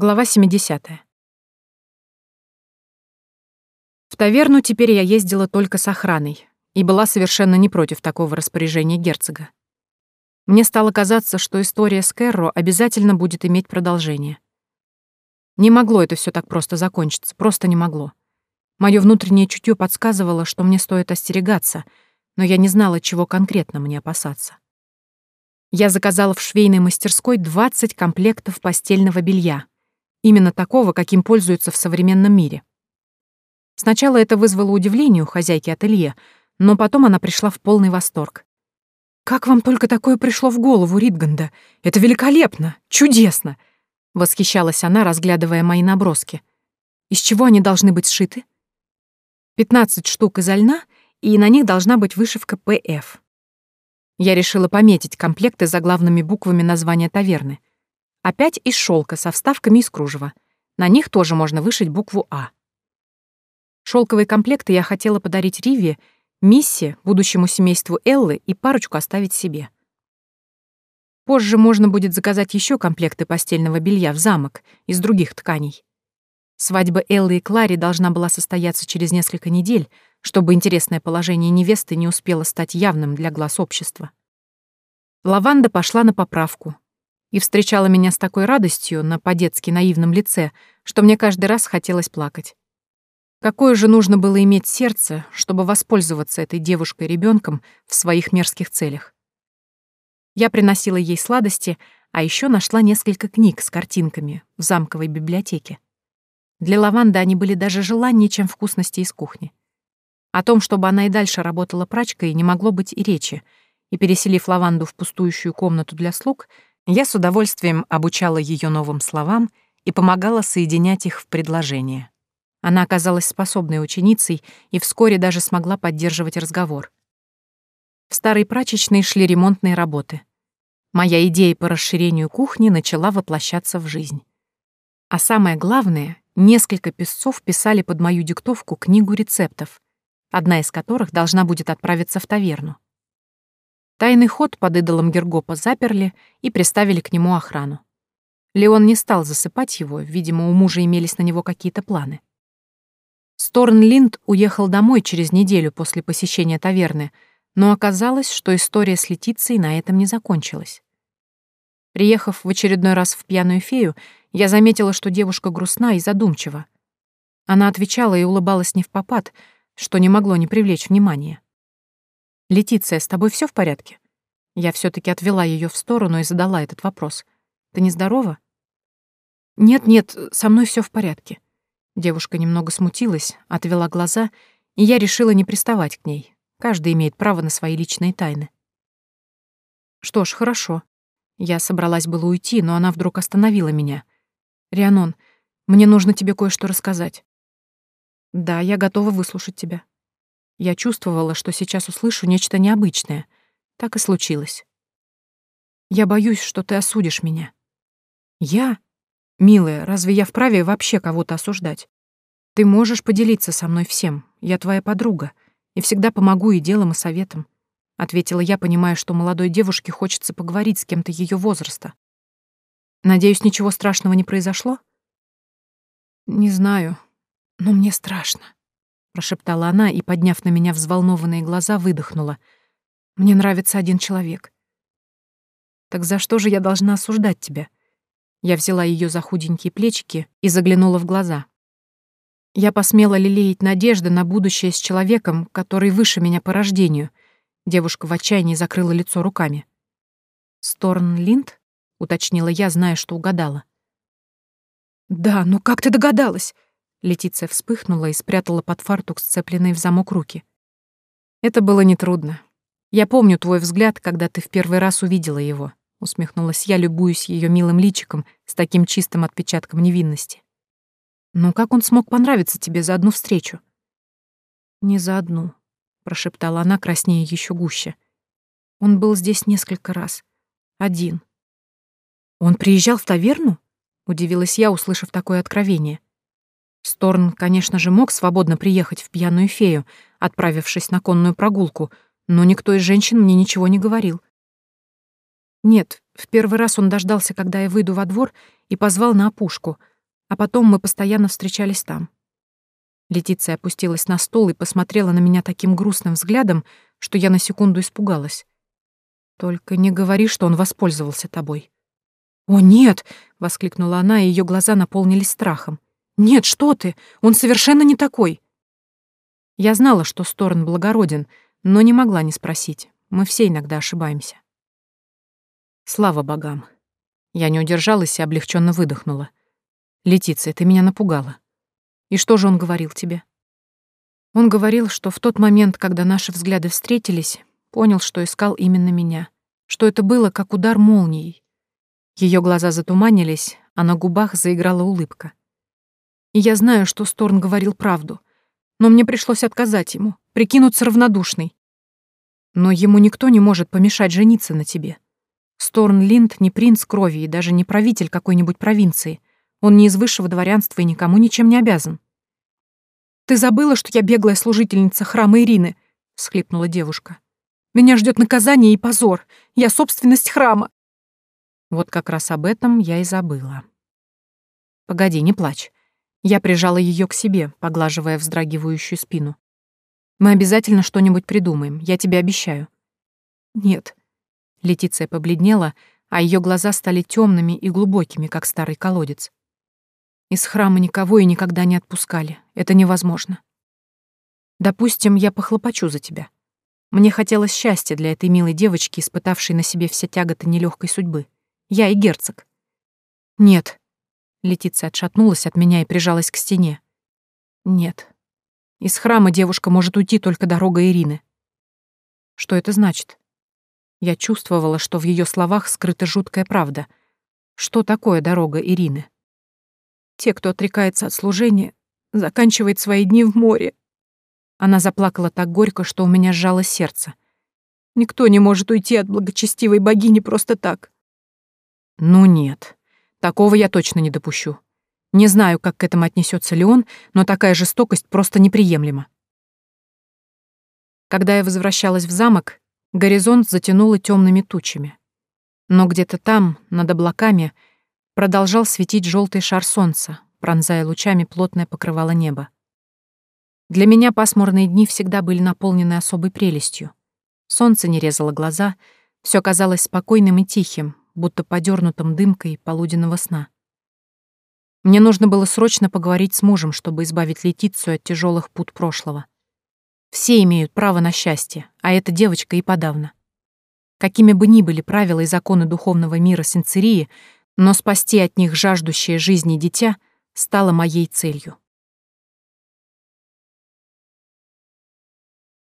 Глава 70. В таверну теперь я ездила только с охраной и была совершенно не против такого распоряжения герцога. Мне стало казаться, что история с Кэрро обязательно будет иметь продолжение. Не могло это все так просто закончиться, просто не могло. Моё внутреннее чутье подсказывало, что мне стоит остерегаться, но я не знала, чего конкретно мне опасаться. Я заказала в швейной мастерской 20 комплектов постельного белья — Именно такого, каким пользуются в современном мире. Сначала это вызвало удивление у хозяйки ателье, но потом она пришла в полный восторг. «Как вам только такое пришло в голову, Ритганда? Это великолепно! Чудесно!» — восхищалась она, разглядывая мои наброски. «Из чего они должны быть сшиты?» «15 штук изо льна, и на них должна быть вышивка «ПФ». Я решила пометить комплекты заглавными буквами названия таверны. Опять из шелка со вставками из кружева. На них тоже можно вышить букву «А». Шелковые комплекты я хотела подарить Риве, Миссе, будущему семейству Эллы и парочку оставить себе. Позже можно будет заказать еще комплекты постельного белья в замок из других тканей. Свадьба Эллы и Клари должна была состояться через несколько недель, чтобы интересное положение невесты не успело стать явным для глаз общества. Лаванда пошла на поправку, и встречала меня с такой радостью на по-детски наивном лице, что мне каждый раз хотелось плакать. Какое же нужно было иметь сердце, чтобы воспользоваться этой девушкой ребенком в своих мерзких целях? Я приносила ей сладости, а еще нашла несколько книг с картинками в замковой библиотеке. Для Лаванды они были даже желаннее, чем вкусности из кухни. О том, чтобы она и дальше работала прачкой, не могло быть и речи, и, переселив Лаванду в пустующую комнату для слуг, я с удовольствием обучала ее новым словам и помогала соединять их в предложения. Она оказалась способной ученицей и вскоре даже смогла поддерживать разговор. В старой прачечной шли ремонтные работы. Моя идея по расширению кухни начала воплощаться в жизнь. А самое главное, несколько песцов писали под мою диктовку книгу рецептов, одна из которых должна будет отправиться в таверну. Тайный ход под идолом Гергопа заперли и приставили к нему охрану. Леон не стал засыпать его, видимо, у мужа имелись на него какие-то планы. Сторн Линд уехал домой через неделю после посещения таверны, но оказалось, что история с Летицией на этом не закончилась. Приехав в очередной раз в пьяную фею, я заметила, что девушка грустна и задумчива. Она отвечала и улыбалась не в попад, что не могло не привлечь внимания. «Летиция, с тобой все в порядке?» Я все таки отвела ее в сторону и задала этот вопрос. «Ты нездорова?» «Нет-нет, со мной все в порядке». Девушка немного смутилась, отвела глаза, и я решила не приставать к ней. Каждый имеет право на свои личные тайны. «Что ж, хорошо». Я собралась было уйти, но она вдруг остановила меня. «Рианон, мне нужно тебе кое-что рассказать». «Да, я готова выслушать тебя». Я чувствовала, что сейчас услышу нечто необычное. Так и случилось. Я боюсь, что ты осудишь меня. Я? Милая, разве я вправе вообще кого-то осуждать? Ты можешь поделиться со мной всем. Я твоя подруга. И всегда помогу и делом, и советом. Ответила я, понимая, что молодой девушке хочется поговорить с кем-то ее возраста. Надеюсь, ничего страшного не произошло? Не знаю, но мне страшно прошептала она и, подняв на меня взволнованные глаза, выдохнула. Мне нравится один человек. Так за что же я должна осуждать тебя? Я взяла ее за худенькие плечики и заглянула в глаза. Я посмела лелеять надежды на будущее с человеком, который выше меня по рождению. Девушка в отчаянии закрыла лицо руками. «Сторн Линд?» — уточнила я, зная, что угадала. «Да, ну как ты догадалась?» Летиция вспыхнула и спрятала под фартук сцепленные в замок руки. «Это было нетрудно. Я помню твой взгляд, когда ты в первый раз увидела его», — усмехнулась я, любуюсь ее милым личиком с таким чистым отпечатком невинности. «Ну как он смог понравиться тебе за одну встречу?» «Не за одну», — прошептала она, краснее еще гуще. «Он был здесь несколько раз. Один». «Он приезжал в таверну?» — удивилась я, услышав такое откровение. Сторн, конечно же, мог свободно приехать в пьяную фею, отправившись на конную прогулку, но никто из женщин мне ничего не говорил. Нет, В первый раз он дождался, когда я выйду во двор, и позвал на опушку, а потом мы постоянно встречались там. Летиция опустилась на стол и посмотрела на меня таким грустным взглядом, что я на секунду испугалась. «Только не говори, что он воспользовался тобой». «О, нет!» — воскликнула она, и ее глаза наполнились страхом. «Нет, что ты! Он совершенно не такой!» Я знала, что Сторн благороден, но не могла не спросить. Мы все иногда ошибаемся. Слава богам. Я не удержалась и облегченно выдохнула. «Летиция, ты меня напугала. И что же он говорил тебе?» Он говорил, что в тот момент, когда наши взгляды встретились, понял, что искал именно меня, что это было как удар молнией. Ее глаза затуманились, а на губах заиграла улыбка. Я знаю, что Сторн говорил правду, но мне пришлось отказать ему, прикинуться равнодушной. Но ему никто не может помешать жениться на тебе. Сторн Линд не принц крови и даже не правитель какой-нибудь провинции. Он не из высшего дворянства и никому ничем не обязан. «Ты забыла, что я беглая служительница храма Ирины?» — всхлипнула девушка. «Меня ждет наказание и позор. Я собственность храма». Вот как раз об этом я и забыла. «Погоди, не плачь». Я прижала ее к себе, поглаживая вздрагивающую спину. «Мы обязательно что-нибудь придумаем, я тебе обещаю». «Нет», Летиция побледнела, а ее глаза стали темными и глубокими, как старый колодец. Из храма никого и никогда не отпускали. Это невозможно. Допустим, я похлопочу за тебя. Мне хотелось счастья для этой милой девочки, испытавшей на себе все тяготы нелегкой судьбы. Я и герцог. Нет. Летиция отшатнулась от меня и прижалась к стене. Нет. Из храма девушка может уйти только дорога Ирины. Что это значит? Я чувствовала, что в ее словах скрыта жуткая правда. Что такое дорога Ирины? Те, кто отрекается от служения, заканчивает свои дни в море. Она заплакала так горько, что у меня сжало сердце. Никто не может уйти от благочестивой богини просто так. Ну нет, такого я точно не допущу. Не знаю, как к этому отнесется Леон, но такая жестокость просто неприемлема. Когда я возвращалась в замок, Горизонт затянуло темными тучами. Но где-то там, над облаками, продолжал светить желтый шар солнца, пронзая лучами плотное покрывало неба. Для меня пасмурные дни всегда были наполнены особой прелестью. Солнце не резало глаза, все казалось спокойным и тихим, будто подернутым дымкой полуденного сна. Мне нужно было срочно поговорить с мужем, чтобы избавить Летицию от тяжелых пут прошлого. Все имеют право на счастье, а эта девочка и подавно. Какими бы ни были правила и законы духовного мира Синцерии, но спасти от них жаждущее жизни дитя стало моей целью.